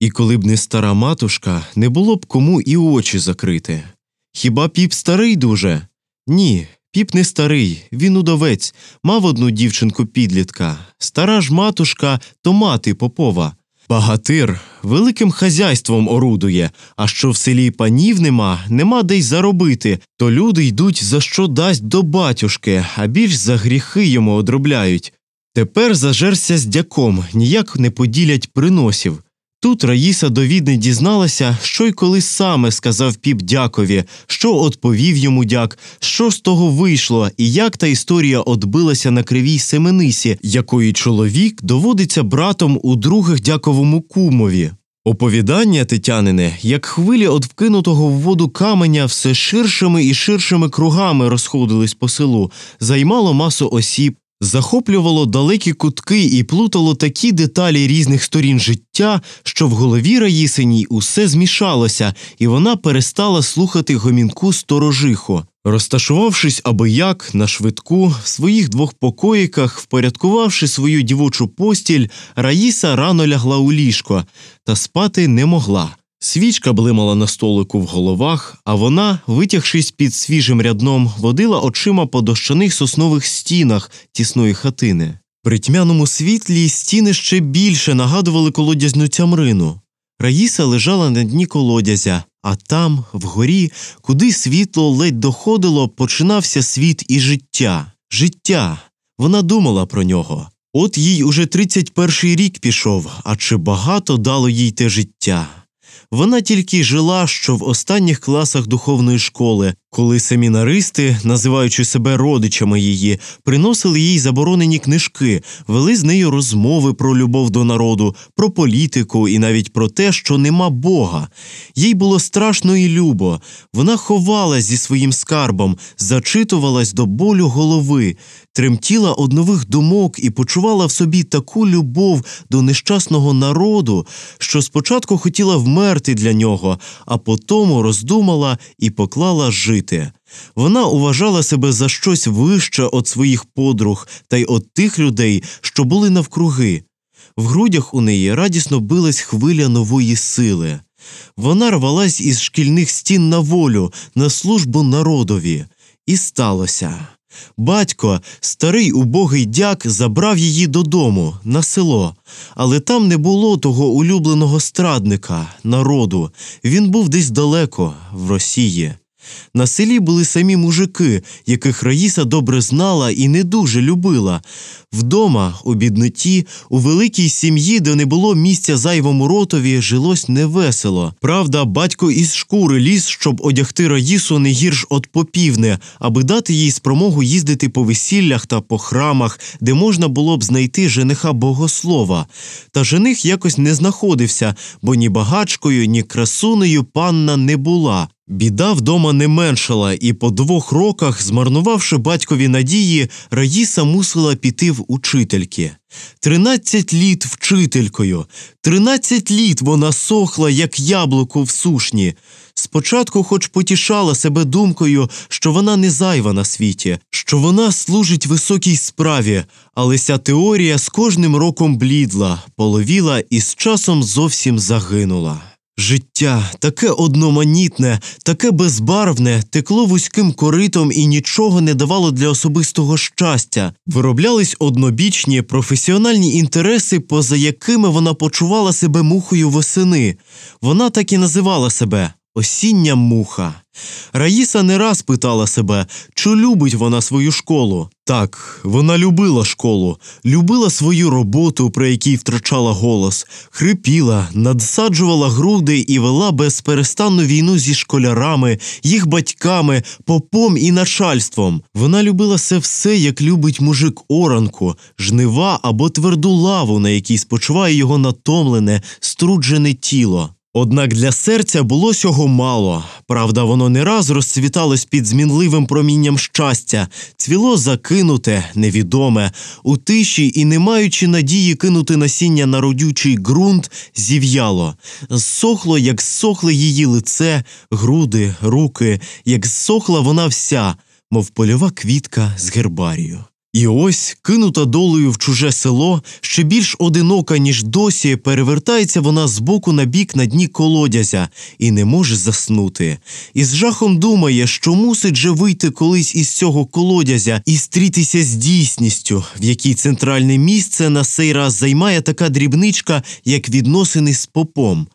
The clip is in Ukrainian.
І коли б не стара матушка, не було б кому і очі закрити. Хіба піп старий дуже? Ні, піп не старий, він удовець, мав одну дівчинку підлітка. Стара ж матушка то мати попова. Багатир великим хазяйством орудує, а що в селі панів нема, нема де й заробити, то люди йдуть за що дасть до батюшки, а більш за гріхи йому одробляють. Тепер зажерся з дяком, ніяк не поділять приносів. Тут Раїса довідне дізналася, що й коли саме сказав піп дякові, що отповів йому дяк, що з того вийшло, і як та історія отбилася на кривій семенисі, якої чоловік доводиться братом у других дяковому кумові. Оповідання Тетянине, як хвилі од вкинутого в воду каменя, все ширшими і ширшими кругами розходились по селу, займало масу осіб, захоплювало далекі кутки і плутало такі деталі різних сторін життя, що в голові Раїсиній усе змішалося, і вона перестала слухати гомінку сторожиху. Розташувавшись аби як на швидку, в своїх двох покоїках, впорядкувавши свою дівочу постіль, Раїса рано лягла у ліжко та спати не могла. Свічка блимала на столику в головах, а вона, витягшись під свіжим рядном, водила очима по дощаних соснових стінах тісної хатини. При тьмяному світлі стіни ще більше нагадували колодязну тямрину. Раїса лежала на дні колодязя, а там, вгорі, куди світло ледь доходило, починався світ і життя. Життя. Вона думала про нього. От їй уже 31 рік пішов, а чи багато дало їй те життя? Вона тільки й жила, що в останніх класах духовної школи, коли семінаристи, називаючи себе родичами її, приносили їй заборонені книжки, вели з нею розмови про любов до народу, про політику і навіть про те, що нема Бога. Їй було страшно і любо. Вона ховалась зі своїм скарбом, зачитувалась до болю голови, тремтіла од нових думок і почувала в собі таку любов до нещасного народу, що спочатку хотіла вмерти для нього, а потому роздумала і поклала жити. Вона уважала себе за щось вище від своїх подруг та й від тих людей, що були навкруги. В грудях у неї радісно билась хвиля нової сили. Вона рвалась із шкільних стін на волю, на службу народові. І сталося. Батько, старий убогий дяк, забрав її додому, на село, але там не було того улюбленого страдника, народу. Він був десь далеко, в Росії. На селі були самі мужики, яких Раїса добре знала і не дуже любила. Вдома, у бідноті, у великій сім'ї, де не було місця зайвому ротові, жилось невесело. Правда, батько із шкури ліз, щоб одягти Раїсу не гірш от попівне, аби дати їй спромогу їздити по весіллях та по храмах, де можна було б знайти жениха богослова. Та жених якось не знаходився, бо ні багачкою, ні красунею панна не була. Біда вдома не меншала, і по двох роках, змарнувавши батькові надії, Раїса мусила піти в учительки. Тринадцять літ вчителькою, тринадцять літ вона сохла, як яблуко в сушні. Спочатку, хоч потішала себе думкою, що вона не зайва на світі, що вона служить високій справі, але ця теорія з кожним роком блідла, половіла і з часом зовсім загинула. Життя таке одноманітне, таке безбарвне, текло вузьким коритом і нічого не давало для особистого щастя. Вироблялись однобічні професіональні інтереси, поза якими вона почувала себе мухою восени. Вона так і називала себе осіння муха. Раїса не раз питала себе, чи любить вона свою школу. Так, вона любила школу, любила свою роботу, при якій втрачала голос, хрипіла, надсаджувала груди і вела безперестанну війну зі школярами, їх батьками, попом і начальством. Вона любила це все, як любить мужик оранку, жнива або тверду лаву, на якій спочиває його натомлене, струджене тіло. Однак для серця було сього мало. Правда, воно не раз розцвіталось під змінливим промінням щастя, цвіло закинуте, невідоме, у тиші і, не маючи надії кинути насіння на родючий ґрунт, зів'яло, зсохло, як зсохли її лице, груди, руки, як зсохла вона вся, мов польова квітка з гербарію. І ось, кинута долею в чуже село, ще більш одинока, ніж досі, перевертається вона з боку на бік на дні колодязя і не може заснути. І з жахом думає, що мусить же вийти колись із цього колодязя і стрітися з дійсністю, в якій центральне місце на сей раз займає така дрібничка, як відносини з попом.